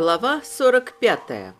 Глава 45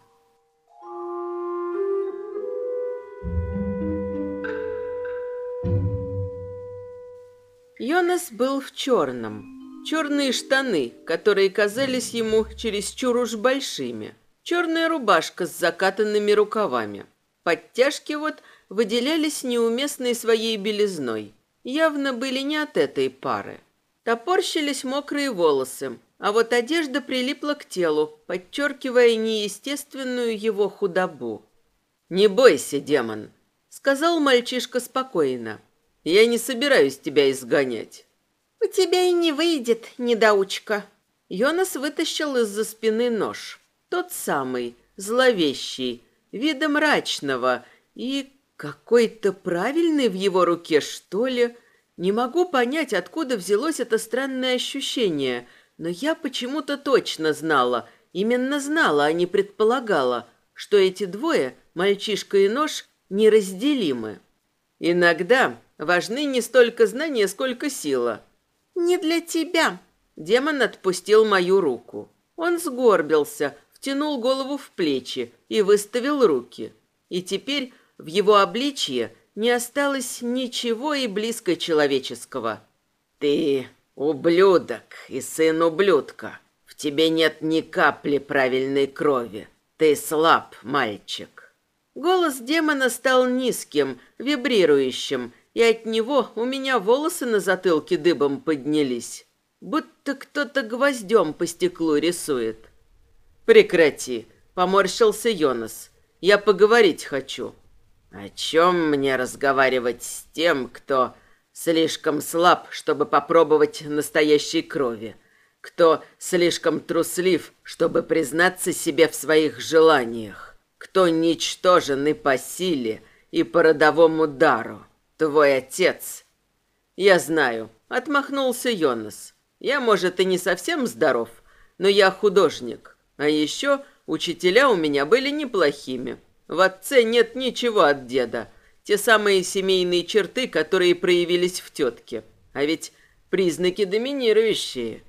Йонас был в черном. Черные штаны, которые казались ему чересчур уж большими. Черная рубашка с закатанными рукавами. Подтяжки вот выделялись неуместной своей белизной. Явно были не от этой пары. Топорщились мокрые волосы, а вот одежда прилипла к телу, подчеркивая неестественную его худобу. «Не бойся, демон», — сказал мальчишка спокойно. «Я не собираюсь тебя изгонять». «У тебя и не выйдет, недоучка». Йонас вытащил из-за спины нож. Тот самый, зловещий, вида мрачного и какой-то правильный в его руке, что ли. Не могу понять, откуда взялось это странное ощущение — но я почему-то точно знала, именно знала, а не предполагала, что эти двое, мальчишка и нож, неразделимы. Иногда важны не столько знания, сколько сила. «Не для тебя!» Демон отпустил мою руку. Он сгорбился, втянул голову в плечи и выставил руки. И теперь в его обличье не осталось ничего и близко человеческого. «Ты «Ублюдок и сын ублюдка, в тебе нет ни капли правильной крови. Ты слаб, мальчик». Голос демона стал низким, вибрирующим, и от него у меня волосы на затылке дыбом поднялись, будто кто-то гвоздем по стеклу рисует. «Прекрати», — поморщился Йонас. «Я поговорить хочу». «О чем мне разговаривать с тем, кто слишком слаб, чтобы попробовать настоящей крови, кто слишком труслив, чтобы признаться себе в своих желаниях, кто ничтожен и по силе, и по родовому дару. Твой отец. Я знаю, отмахнулся Йонас. Я, может, и не совсем здоров, но я художник. А еще учителя у меня были неплохими. В отце нет ничего от деда – те самые семейные черты, которые проявились в тетке. А ведь признаки доминирующие.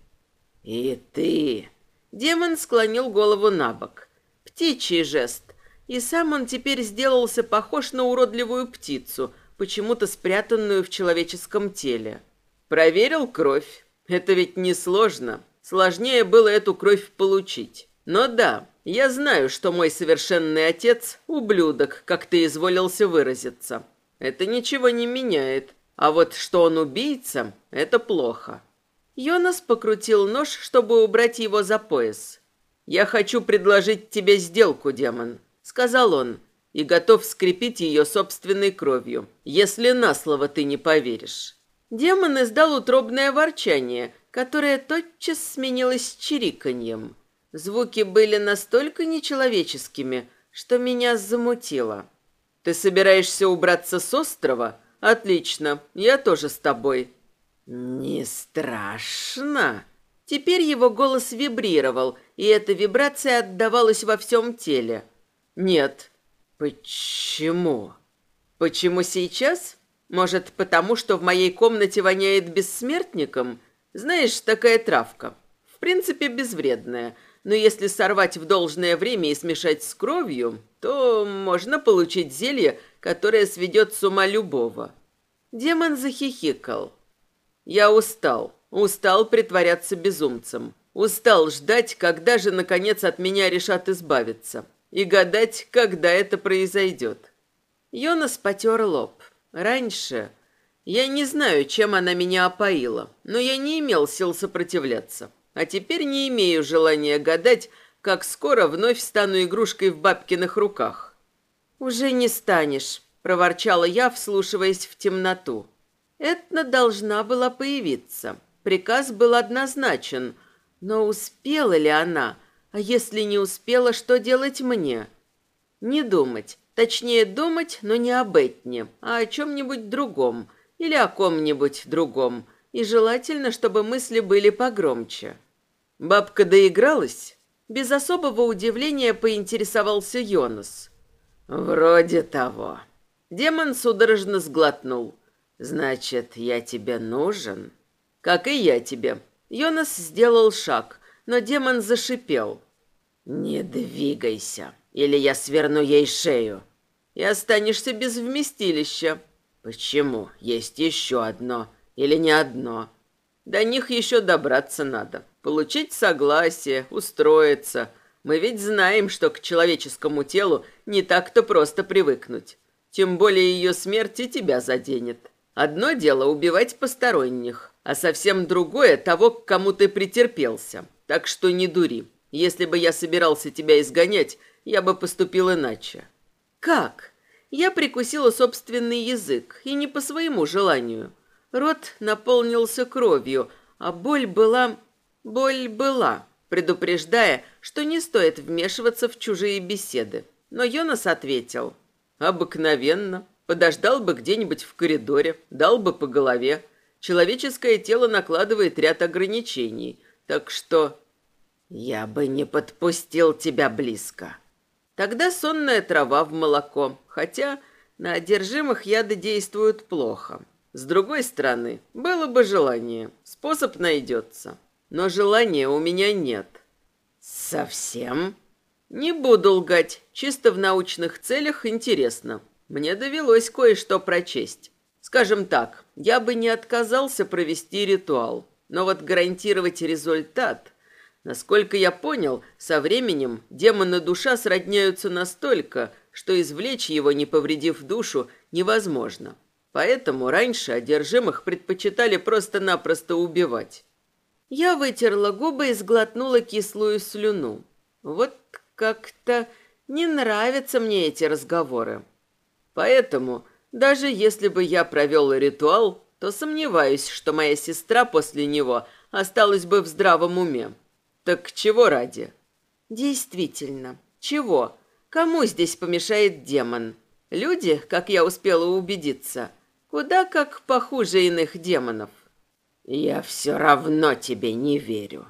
И ты... Демон склонил голову на бок. Птичий жест. И сам он теперь сделался похож на уродливую птицу, почему-то спрятанную в человеческом теле. Проверил кровь. Это ведь несложно. Сложнее было эту кровь получить. Но да, я знаю, что мой совершенный отец – ублюдок, как ты изволился выразиться. Это ничего не меняет. А вот что он убийца – это плохо. Йонас покрутил нож, чтобы убрать его за пояс. «Я хочу предложить тебе сделку, демон», – сказал он, – «и готов скрепить ее собственной кровью, если на слово ты не поверишь». Демон издал утробное ворчание, которое тотчас сменилось чириканьем – Звуки были настолько нечеловеческими, что меня замутило. «Ты собираешься убраться с острова? Отлично, я тоже с тобой». «Не страшно?» Теперь его голос вибрировал, и эта вибрация отдавалась во всем теле. «Нет». «Почему?» «Почему сейчас?» «Может, потому что в моей комнате воняет бессмертником? Знаешь, такая травка. В принципе, безвредная» но если сорвать в должное время и смешать с кровью, то можно получить зелье, которое сведет с ума любого. Демон захихикал. Я устал. Устал притворяться безумцем. Устал ждать, когда же, наконец, от меня решат избавиться. И гадать, когда это произойдет. Йонас потер лоб. Раньше... Я не знаю, чем она меня опоила, но я не имел сил сопротивляться. А теперь не имею желания гадать, как скоро вновь стану игрушкой в бабкиных руках. «Уже не станешь», — проворчала я, вслушиваясь в темноту. Этна должна была появиться. Приказ был однозначен. Но успела ли она? А если не успела, что делать мне? Не думать. Точнее, думать, но не об Этне, а о чем-нибудь другом. Или о ком-нибудь другом и желательно, чтобы мысли были погромче. Бабка доигралась? Без особого удивления поинтересовался Йонас. Вроде того. Демон судорожно сглотнул. Значит, я тебе нужен? Как и я тебе. Йонас сделал шаг, но демон зашипел. Не двигайся, или я сверну ей шею. И останешься без вместилища. Почему? Есть еще одно. Или не одно. До них еще добраться надо. Получить согласие, устроиться. Мы ведь знаем, что к человеческому телу не так-то просто привыкнуть. Тем более ее смерть и тебя заденет. Одно дело убивать посторонних, а совсем другое того, к кому ты претерпелся. Так что не дури. Если бы я собирался тебя изгонять, я бы поступил иначе. Как? Я прикусила собственный язык, и не по своему желанию. Рот наполнился кровью, а боль была... Боль была, предупреждая, что не стоит вмешиваться в чужие беседы. Но Йонас ответил. «Обыкновенно. Подождал бы где-нибудь в коридоре, дал бы по голове. Человеческое тело накладывает ряд ограничений, так что...» «Я бы не подпустил тебя близко». Тогда сонная трава в молоко, хотя на одержимых яды действуют плохо. С другой стороны, было бы желание, способ найдется. Но желания у меня нет. Совсем? Не буду лгать, чисто в научных целях интересно. Мне довелось кое-что прочесть. Скажем так, я бы не отказался провести ритуал, но вот гарантировать результат... Насколько я понял, со временем демоны душа сродняются настолько, что извлечь его, не повредив душу, невозможно. Поэтому раньше одержимых предпочитали просто-напросто убивать. Я вытерла губы и сглотнула кислую слюну. Вот как-то не нравятся мне эти разговоры. Поэтому, даже если бы я провел ритуал, то сомневаюсь, что моя сестра после него осталась бы в здравом уме. Так чего ради? Действительно, чего? Кому здесь помешает демон? Люди, как я успела убедиться, Куда как похуже иных демонов. Я все равно тебе не верю.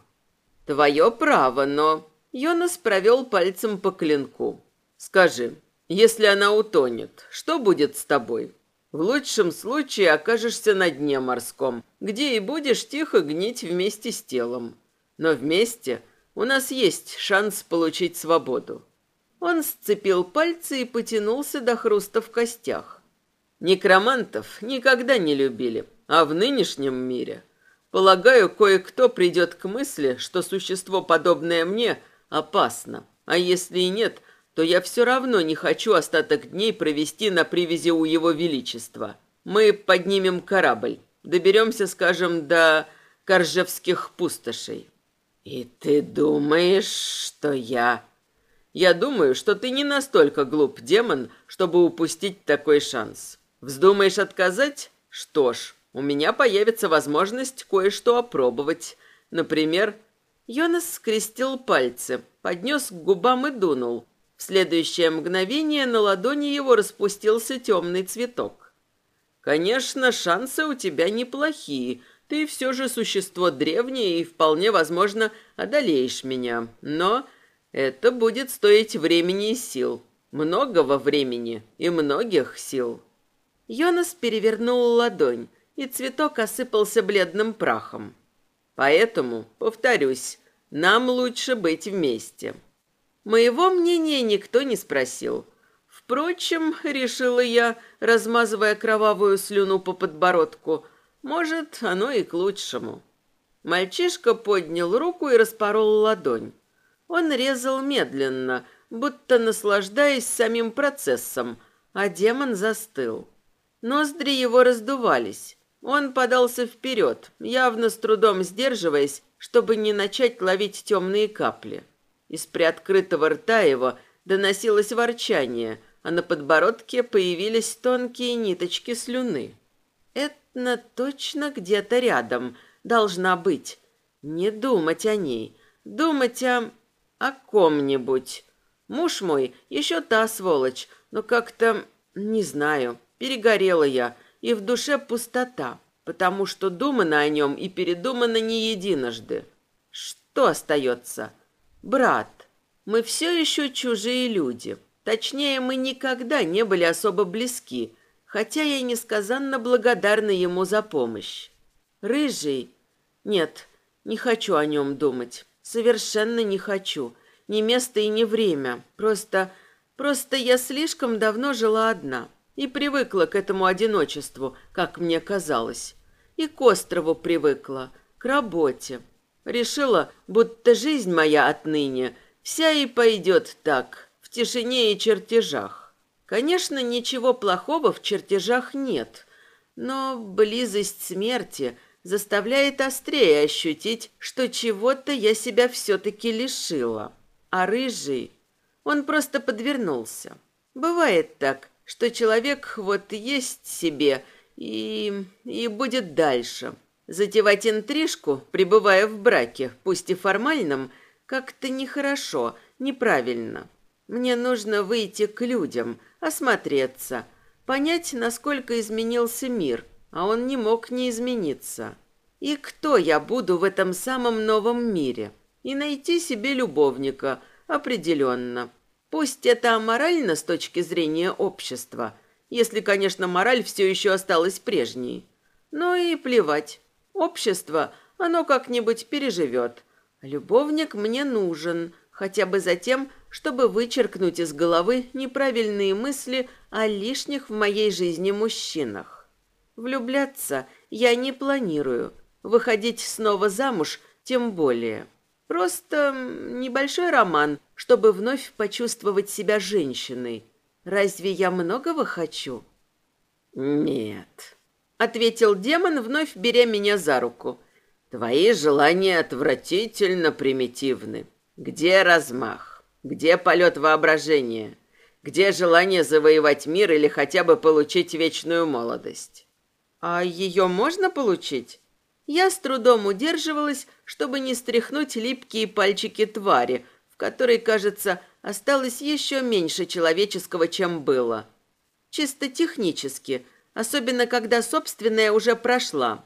Твое право, но... Йонас провел пальцем по клинку. Скажи, если она утонет, что будет с тобой? В лучшем случае окажешься на дне морском, где и будешь тихо гнить вместе с телом. Но вместе у нас есть шанс получить свободу. Он сцепил пальцы и потянулся до хруста в костях. Некромантов никогда не любили, а в нынешнем мире, полагаю, кое-кто придет к мысли, что существо, подобное мне, опасно. А если и нет, то я все равно не хочу остаток дней провести на привязи у его величества. Мы поднимем корабль, доберемся, скажем, до Коржевских пустошей. И ты думаешь, что я... Я думаю, что ты не настолько глуп, демон, чтобы упустить такой шанс. Вздумаешь отказать? Что ж, у меня появится возможность кое-что опробовать. Например, Йонас скрестил пальцы, поднес к губам и дунул. В следующее мгновение на ладони его распустился темный цветок. Конечно, шансы у тебя неплохие. Ты все же существо древнее и вполне возможно одолеешь меня. Но это будет стоить времени и сил. Многого времени и многих сил. Йонас перевернул ладонь, и цветок осыпался бледным прахом. Поэтому, повторюсь, нам лучше быть вместе. Моего мнения никто не спросил. Впрочем, решила я, размазывая кровавую слюну по подбородку, может, оно и к лучшему. Мальчишка поднял руку и распорол ладонь. Он резал медленно, будто наслаждаясь самим процессом, а демон застыл. Ноздри его раздувались. Он подался вперед, явно с трудом сдерживаясь, чтобы не начать ловить темные капли. Из приоткрытого рта его доносилось ворчание, а на подбородке появились тонкие ниточки слюны. Этна точно где-то рядом должна быть. Не думать о ней, думать о... о ком-нибудь. Муж мой еще та сволочь, но как-то... не знаю, Перегорела я, и в душе пустота, потому что думано о нем и передумано не единожды. Кто остается? Брат. Мы все еще чужие люди. Точнее, мы никогда не были особо близки, хотя я несказанно благодарна ему за помощь. Рыжий? Нет, не хочу о нем думать. Совершенно не хочу. Ни место и ни время. Просто... Просто я слишком давно жила одна и привыкла к этому одиночеству, как мне казалось. И к острову привыкла, к работе. Решила, будто жизнь моя отныне вся и пойдет так, в тишине и чертежах. Конечно, ничего плохого в чертежах нет, но близость смерти заставляет острее ощутить, что чего-то я себя все-таки лишила. А рыжий, он просто подвернулся. Бывает так, что человек вот есть себе и... и будет дальше. Затевать интрижку, пребывая в браке, пусть и формальном, как-то нехорошо, неправильно. Мне нужно выйти к людям, осмотреться, понять, насколько изменился мир, а он не мог не измениться. И кто я буду в этом самом новом мире? И найти себе любовника, определенно. Пусть это аморально с точки зрения общества, если, конечно, мораль все еще осталась прежней. Но и плевать. Общество, оно как-нибудь переживет. Любовник мне нужен, хотя бы за тем, чтобы вычеркнуть из головы неправильные мысли о лишних в моей жизни мужчинах. Влюбляться я не планирую, выходить снова замуж тем более. Просто небольшой роман, чтобы вновь почувствовать себя женщиной. Разве я многого хочу? Нет, ответил демон, вновь беря меня за руку. Твои желания отвратительно примитивны. Где размах? Где полет воображения? Где желание завоевать мир или хотя бы получить вечную молодость? А ее можно получить? Я с трудом удерживалась, чтобы не стряхнуть липкие пальчики твари, в которой, кажется, осталось еще меньше человеческого, чем было. Чисто технически, особенно когда собственная уже прошла.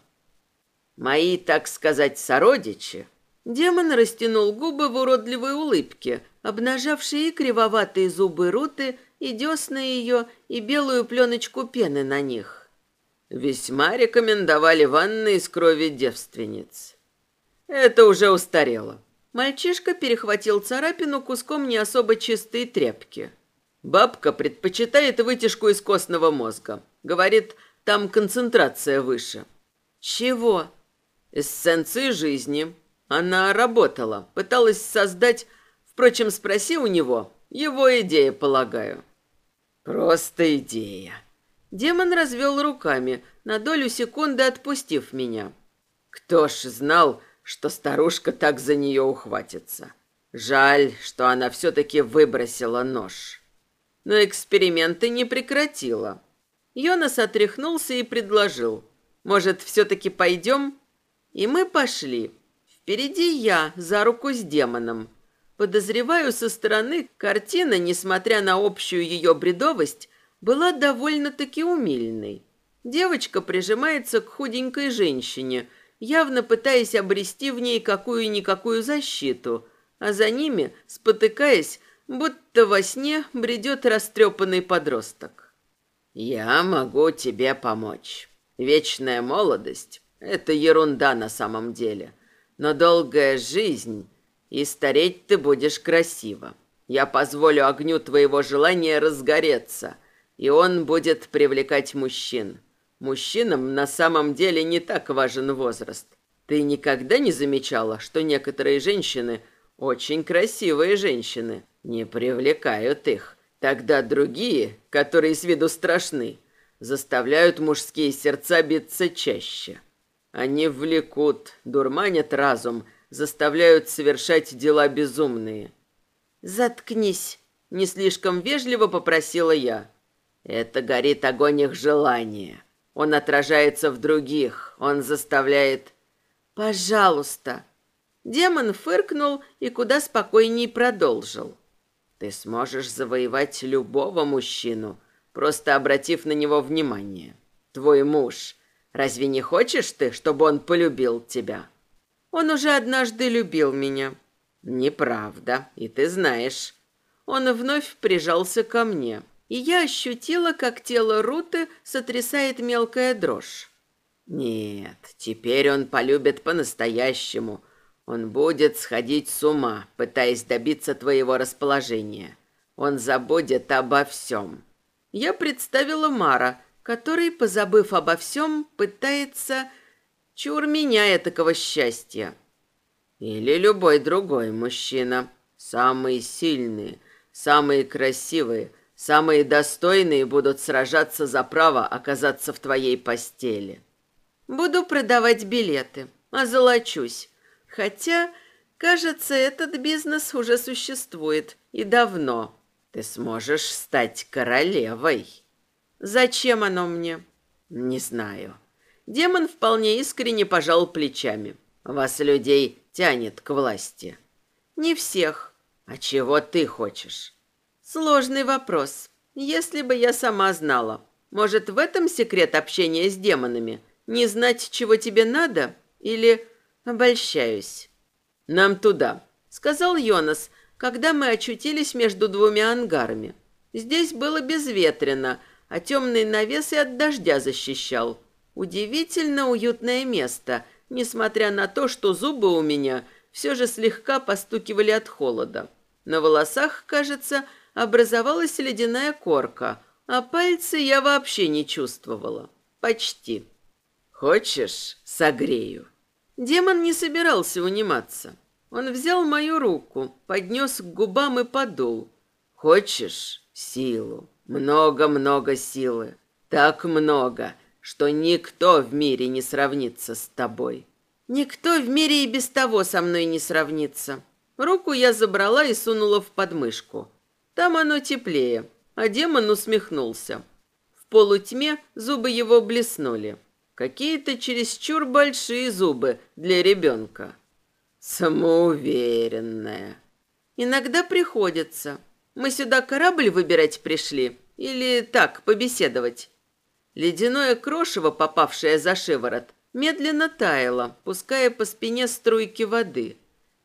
Мои, так сказать, сородичи. Демон растянул губы в уродливой улыбке – обнажавшие кривоватые зубы Руты, и десна ее, и белую пленочку пены на них. Весьма рекомендовали ванны из крови девственниц. Это уже устарело. Мальчишка перехватил царапину куском не особо чистой тряпки. Бабка предпочитает вытяжку из костного мозга. Говорит, там концентрация выше. Чего? Эссенции жизни. Она работала, пыталась создать Впрочем, спроси у него. Его идея, полагаю. Просто идея. Демон развел руками, на долю секунды отпустив меня. Кто ж знал, что старушка так за нее ухватится. Жаль, что она все-таки выбросила нож. Но эксперименты не прекратила. Йонас отряхнулся и предложил. «Может, все-таки пойдем?» И мы пошли. Впереди я, за руку с демоном. Подозреваю, со стороны картина, несмотря на общую ее бредовость, была довольно-таки умильной. Девочка прижимается к худенькой женщине, явно пытаясь обрести в ней какую-никакую защиту, а за ними, спотыкаясь, будто во сне бредет растрепанный подросток. «Я могу тебе помочь. Вечная молодость — это ерунда на самом деле, но долгая жизнь и стареть ты будешь красиво. Я позволю огню твоего желания разгореться, и он будет привлекать мужчин. Мужчинам на самом деле не так важен возраст. Ты никогда не замечала, что некоторые женщины, очень красивые женщины, не привлекают их? Тогда другие, которые с виду страшны, заставляют мужские сердца биться чаще. Они влекут, дурманят разум – заставляют совершать дела безумные. «Заткнись!» — не слишком вежливо попросила я. «Это горит огонь их желания. Он отражается в других, он заставляет...» «Пожалуйста!» Демон фыркнул и куда спокойней продолжил. «Ты сможешь завоевать любого мужчину, просто обратив на него внимание. Твой муж. Разве не хочешь ты, чтобы он полюбил тебя?» Он уже однажды любил меня. Неправда, и ты знаешь. Он вновь прижался ко мне, и я ощутила, как тело Руты сотрясает мелкая дрожь. Нет, теперь он полюбит по-настоящему. Он будет сходить с ума, пытаясь добиться твоего расположения. Он забудет обо всем. Я представила Мара, который, позабыв обо всем, пытается... Чур меня этакого счастья. Или любой другой мужчина. Самые сильные, самые красивые, самые достойные будут сражаться за право оказаться в твоей постели. Буду продавать билеты, озолочусь. Хотя, кажется, этот бизнес уже существует и давно. Ты сможешь стать королевой. Зачем оно мне? Не знаю. Демон вполне искренне пожал плечами. Вас, людей, тянет к власти. Не всех. А чего ты хочешь? Сложный вопрос. Если бы я сама знала. Может, в этом секрет общения с демонами? Не знать, чего тебе надо? Или обольщаюсь? Нам туда, сказал Йонас, когда мы очутились между двумя ангарами. Здесь было безветренно, а темный навес и от дождя защищал. Удивительно уютное место, несмотря на то, что зубы у меня все же слегка постукивали от холода. На волосах, кажется, образовалась ледяная корка, а пальцы я вообще не чувствовала. Почти. «Хочешь, согрею?» Демон не собирался униматься. Он взял мою руку, поднес к губам и подул. «Хочешь силу? Много-много силы. Так много, что никто в мире не сравнится с тобой». «Никто в мире и без того со мной не сравнится». Руку я забрала и сунула в подмышку. Там оно теплее, а демон усмехнулся. В полутьме зубы его блеснули. Какие-то чересчур большие зубы для ребенка. Самоуверенная. Иногда приходится. Мы сюда корабль выбирать пришли или так, побеседовать. Ледяное крошево, попавшее за шиворот, медленно таяло, пуская по спине струйки воды.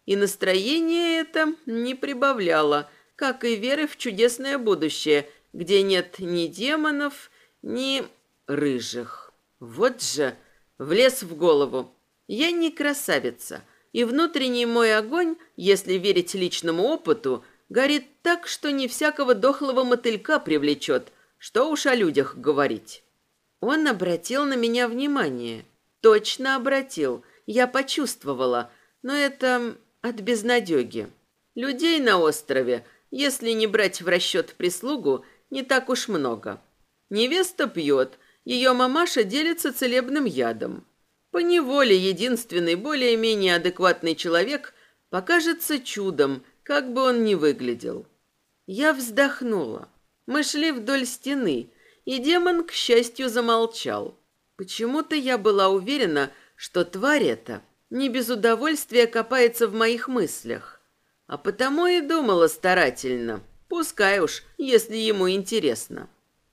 И настроение это не прибавляло, как и веры в чудесное будущее, где нет ни демонов, ни рыжих. Вот же, влез в голову. Я не красавица, и внутренний мой огонь, если верить личному опыту, горит так, что не всякого дохлого мотылька привлечет, что уж о людях говорить. Он обратил на меня внимание. Точно обратил. Я почувствовала. Но это от безнадеги. Людей на острове, если не брать в расчет прислугу, не так уж много. Невеста пьет, ее мамаша делится целебным ядом. По неволе единственный более-менее адекватный человек покажется чудом, как бы он ни выглядел. Я вздохнула. Мы шли вдоль стены, и демон, к счастью, замолчал. Почему-то я была уверена, что тварь эта не без удовольствия копается в моих мыслях. А потому и думала старательно, пускай уж, если ему интересно.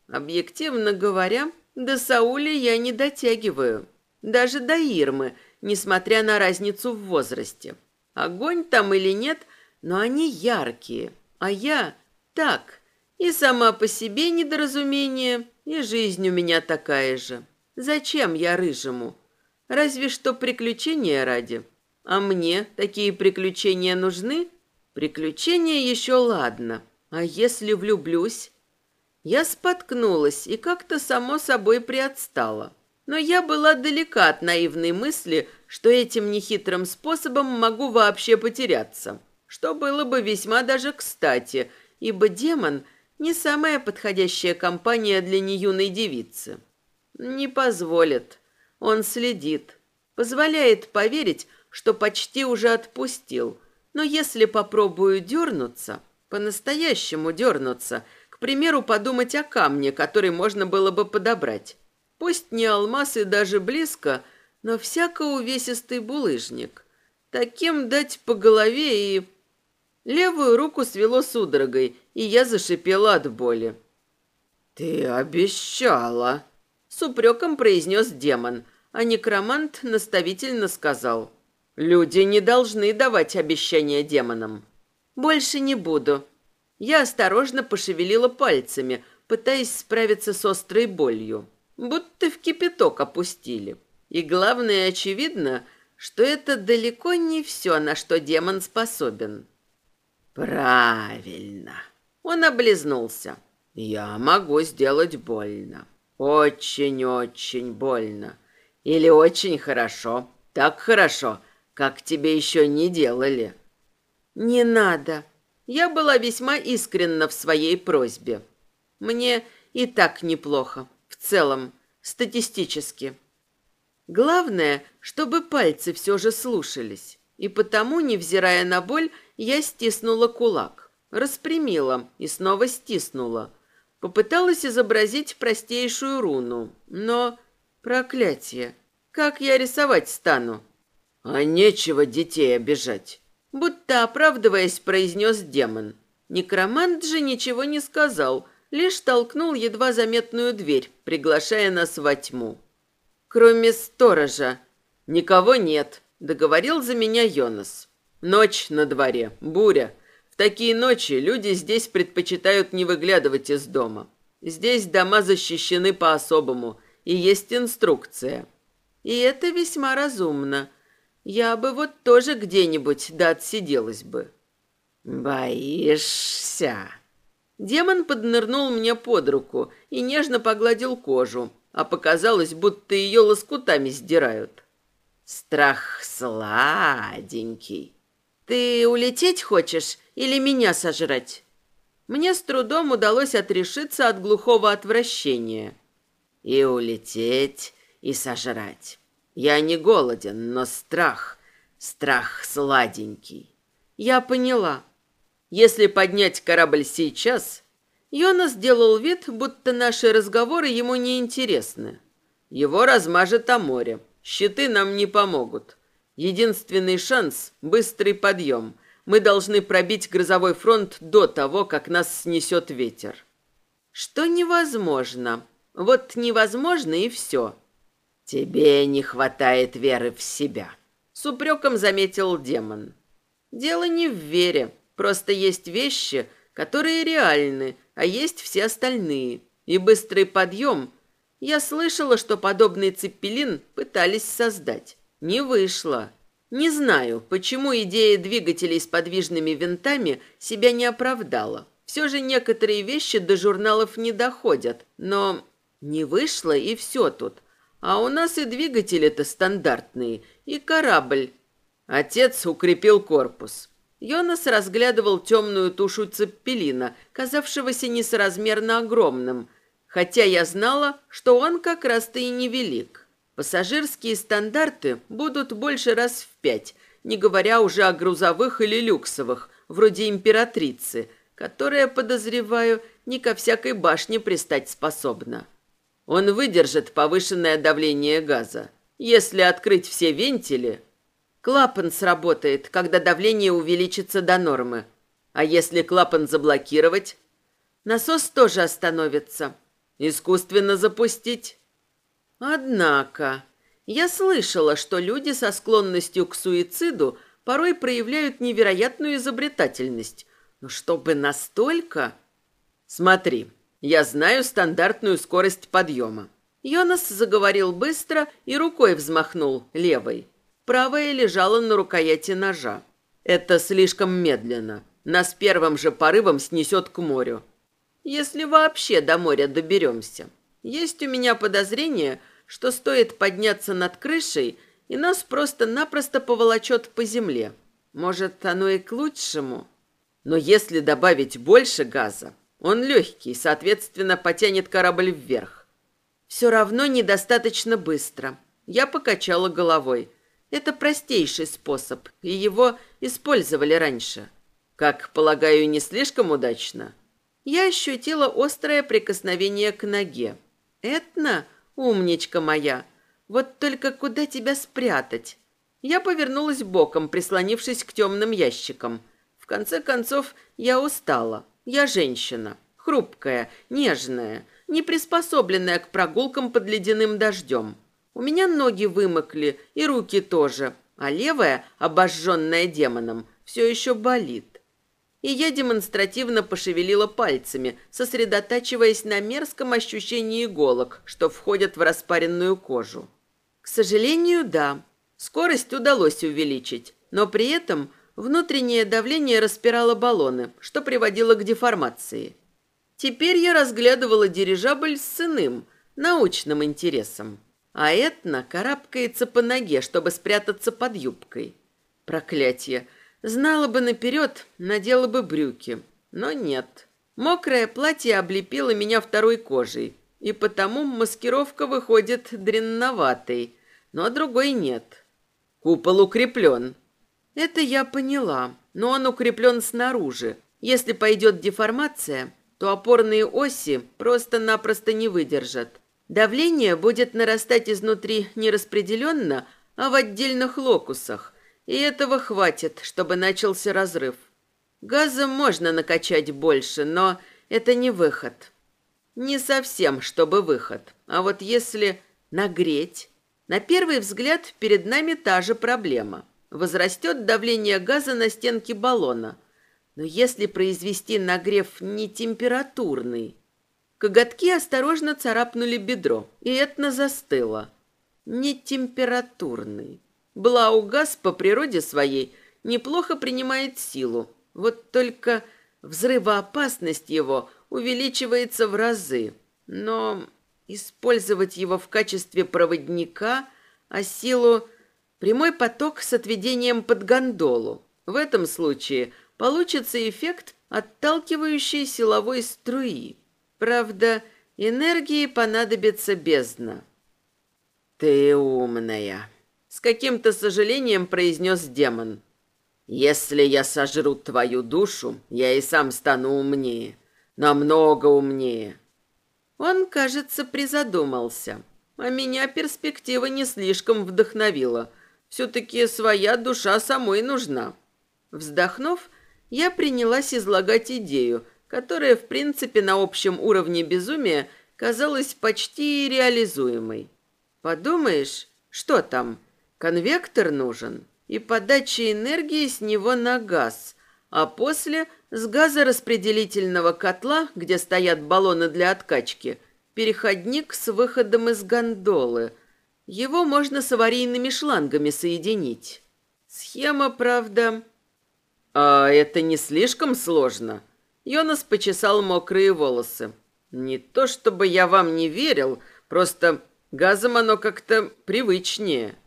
Объективно говоря, до Саули я не дотягиваю даже до Ирмы, несмотря на разницу в возрасте. Огонь там или нет, но они яркие, а я так. И сама по себе недоразумение, и жизнь у меня такая же. Зачем я рыжему? Разве что приключения ради. А мне такие приключения нужны? Приключения еще ладно. А если влюблюсь? Я споткнулась и как-то само собой приотстала. Но я была далека от наивной мысли, что этим нехитрым способом могу вообще потеряться, что было бы весьма даже кстати, ибо демон не самая подходящая компания для неюной девицы. Не позволит. Он следит. Позволяет поверить, что почти уже отпустил. Но если попробую дернуться, по-настоящему дернуться, к примеру, подумать о камне, который можно было бы подобрать, Пусть не алмаз и даже близко, но всяко увесистый булыжник. Таким дать по голове и... Левую руку свело судорогой, и я зашипела от боли. «Ты обещала!» — с упреком произнес демон, а некромант наставительно сказал. Люди не должны давать обещания демонам. Больше не буду. Я осторожно пошевелила пальцами, пытаясь справиться с острой болью. Будто в кипяток опустили. И главное, очевидно, что это далеко не все, на что демон способен. Правильно. Он облизнулся. Я могу сделать больно. Очень-очень больно. Или очень хорошо. Так хорошо, как тебе еще не делали. Не надо. Я была весьма искренна в своей просьбе. Мне и так неплохо, в целом, статистически. Главное, чтобы пальцы все же слушались. И потому, невзирая на боль, я стиснула кулак, распрямила и снова стиснула. Попыталась изобразить простейшую руну, но... Проклятие! Как я рисовать стану? А нечего детей обижать. Будто оправдываясь, произнес демон. Некромант же ничего не сказал, лишь толкнул едва заметную дверь, приглашая нас во тьму. Кроме сторожа. Никого нет, договорил за меня Йонас. Ночь на дворе, буря. В такие ночи люди здесь предпочитают не выглядывать из дома. Здесь дома защищены по-особому, и есть инструкция. И это весьма разумно. Я бы вот тоже где-нибудь да отсиделась бы. Боишься? Демон поднырнул мне под руку и нежно погладил кожу, а показалось, будто ее лоскутами сдирают. Страх сладенький. Ты улететь хочешь или меня сожрать? Мне с трудом удалось отрешиться от глухого отвращения. И улететь, и сожрать. Я не голоден, но страх, страх сладенький. Я поняла. Если поднять корабль сейчас, Йона сделал вид, будто наши разговоры ему не интересны. Его размажет о море. Щиты нам не помогут. Единственный шанс — быстрый подъем. Мы должны пробить грозовой фронт до того, как нас снесет ветер. Что невозможно. Вот невозможно и все. Тебе не хватает веры в себя. С упреком заметил демон. Дело не в вере. Просто есть вещи, которые реальны, а есть все остальные. И быстрый подъем... Я слышала, что подобный цепелин пытались создать. Не вышло. Не знаю, почему идея двигателей с подвижными винтами себя не оправдала. Все же некоторые вещи до журналов не доходят, но не вышло и все тут. А у нас и двигатели-то стандартные, и корабль. Отец укрепил корпус. Йонас разглядывал темную тушу цеппелина, казавшегося несоразмерно огромным, хотя я знала, что он как раз-то и невелик. Пассажирские стандарты будут больше раз в пять, не говоря уже о грузовых или люксовых, вроде императрицы, которая, подозреваю, не ко всякой башне пристать способна. Он выдержит повышенное давление газа. Если открыть все вентили, Клапан сработает, когда давление увеличится до нормы. А если клапан заблокировать? Насос тоже остановится. Искусственно запустить? Однако, я слышала, что люди со склонностью к суициду порой проявляют невероятную изобретательность. Но чтобы настолько... Смотри, я знаю стандартную скорость подъема. Йонас заговорил быстро и рукой взмахнул левой. Правая лежала на рукояти ножа. Это слишком медленно. Нас первым же порывом снесет к морю. Если вообще до моря доберемся. Есть у меня подозрение, что стоит подняться над крышей, и нас просто-напросто поволочет по земле. Может, оно и к лучшему. Но если добавить больше газа, он легкий, соответственно, потянет корабль вверх. Все равно недостаточно быстро. Я покачала головой. Это простейший способ, и его использовали раньше. Как, полагаю, не слишком удачно. Я ощутила острое прикосновение к ноге. «Этна, умничка моя, вот только куда тебя спрятать?» Я повернулась боком, прислонившись к темным ящикам. В конце концов, я устала. Я женщина, хрупкая, нежная, не приспособленная к прогулкам под ледяным дождем. У меня ноги вымокли, и руки тоже. а левая, обожженная демоном, все еще болит. И я демонстративно пошевелила пальцами, сосредотачиваясь на мерзком ощущении иголок, что входят в распаренную кожу. К сожалению, да, скорость удалось увеличить, но при этом внутреннее давление распирало баллоны, что приводило к деформации. Теперь я разглядывала дирижабль с иным, научным интересом. А Этна карабкается по ноге, чтобы спрятаться под юбкой. Проклятие! Знала бы наперед, надела бы брюки. Но нет. Мокрое платье облепило меня второй кожей, и потому маскировка выходит дренноватой, но другой нет. Купол укреплен. Это я поняла, но он укреплен снаружи. Если пойдет деформация, то опорные оси просто-напросто не выдержат. Давление будет нарастать изнутри не распределенно, а в отдельных локусах, и этого хватит, чтобы начался разрыв. Газом можно накачать больше, но это не выход. Не совсем, чтобы выход. А вот если нагреть... На первый взгляд перед нами та же проблема. Возрастет давление газа на стенке баллона. Но если произвести нагрев не температурный, Коготки осторожно царапнули бедро, и Этна застыла. Не температурный. Блаугаз по природе своей неплохо принимает силу. Вот только взрывоопасность его увеличивается в разы. Но использовать его в качестве проводника, а силу прямой поток с отведением под гондолу. В этом случае получится эффект отталкивающей силовой струи. Правда, энергии понадобится бездна. «Ты умная», — с каким-то сожалением произнес демон. «Если я сожру твою душу, я и сам стану умнее, намного умнее». Он, кажется, призадумался, а меня перспектива не слишком вдохновила. Все-таки своя душа самой нужна. Вздохнув, я принялась излагать идею — которая, в принципе, на общем уровне безумия казалась почти реализуемой. Подумаешь, что там? Конвектор нужен, и подача энергии с него на газ, а после с газораспределительного котла, где стоят баллоны для откачки, переходник с выходом из гондолы. Его можно с аварийными шлангами соединить. Схема, правда... А это не слишком сложно? Йонас почесал мокрые волосы. «Не то чтобы я вам не верил, просто газом оно как-то привычнее».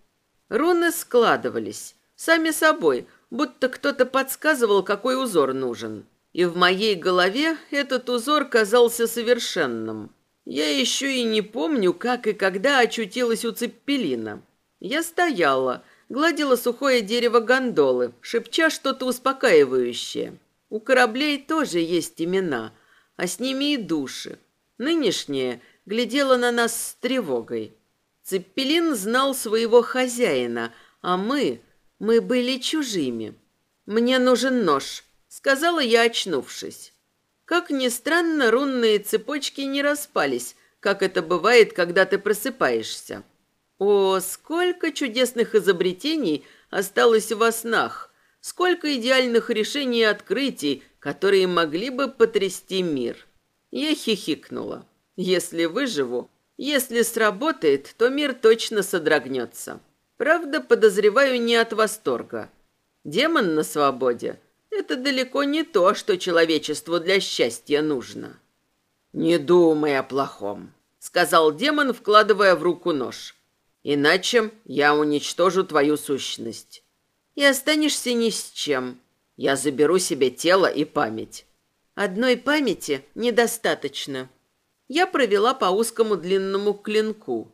Руны складывались, сами собой, будто кто-то подсказывал, какой узор нужен. И в моей голове этот узор казался совершенным. Я еще и не помню, как и когда очутилась у Цеппелина. Я стояла, гладила сухое дерево гондолы, шепча что-то успокаивающее. У кораблей тоже есть имена, а с ними и души. Нынешняя глядела на нас с тревогой. Цеппелин знал своего хозяина, а мы, мы были чужими. «Мне нужен нож», — сказала я, очнувшись. Как ни странно, рунные цепочки не распались, как это бывает, когда ты просыпаешься. О, сколько чудесных изобретений осталось во снах, Сколько идеальных решений и открытий, которые могли бы потрясти мир. Я хихикнула. Если выживу, если сработает, то мир точно содрогнется. Правда, подозреваю не от восторга. Демон на свободе – это далеко не то, что человечеству для счастья нужно. «Не думай о плохом», – сказал демон, вкладывая в руку нож. «Иначе я уничтожу твою сущность и останешься ни с чем. Я заберу себе тело и память. Одной памяти недостаточно. Я провела по узкому длинному клинку.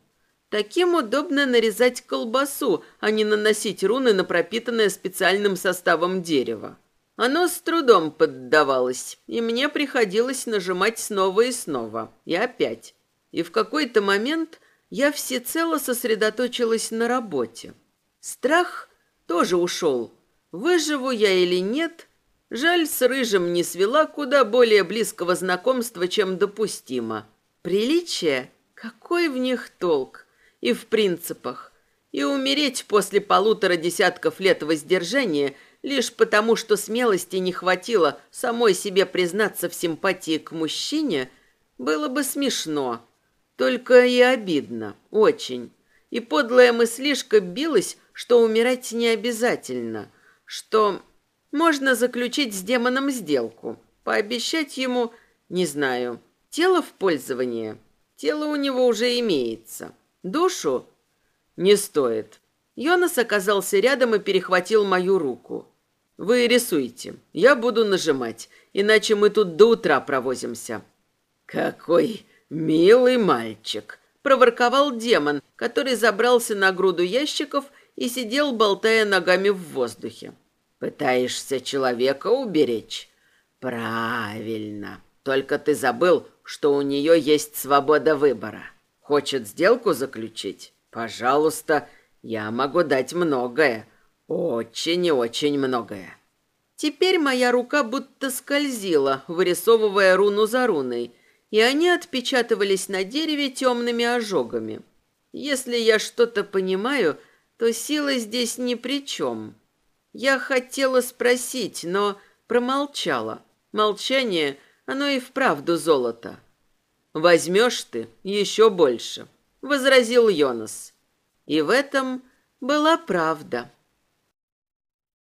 Таким удобно нарезать колбасу, а не наносить руны на пропитанное специальным составом дерево. Оно с трудом поддавалось, и мне приходилось нажимать снова и снова, и опять. И в какой-то момент я всецело сосредоточилась на работе. Страх тоже ушел. Выживу я или нет, жаль, с Рыжим не свела куда более близкого знакомства, чем допустимо. Приличие? Какой в них толк? И в принципах. и умереть после полутора десятков лет воздержания лишь потому, что смелости не хватило самой себе признаться в симпатии к мужчине, было бы смешно, только и обидно, очень. И подлая мыслишка билась, что умирать не обязательно, что можно заключить с демоном сделку, пообещать ему, не знаю, тело в пользование. Тело у него уже имеется. Душу не стоит. Йонас оказался рядом и перехватил мою руку. Вы рисуйте, я буду нажимать, иначе мы тут до утра провозимся. Какой милый мальчик, проворковал демон, который забрался на груду ящиков и сидел, болтая ногами в воздухе. Пытаешься человека уберечь? Правильно. Только ты забыл, что у нее есть свобода выбора. Хочет сделку заключить? Пожалуйста, я могу дать многое. Очень и очень многое. Теперь моя рука будто скользила, вырисовывая руну за руной, и они отпечатывались на дереве темными ожогами. Если я что-то понимаю, то сила здесь ни при чем. Я хотела спросить, но промолчала. Молчание, оно и вправду золото. «Возьмешь ты еще больше», — возразил Йонас. И в этом была правда.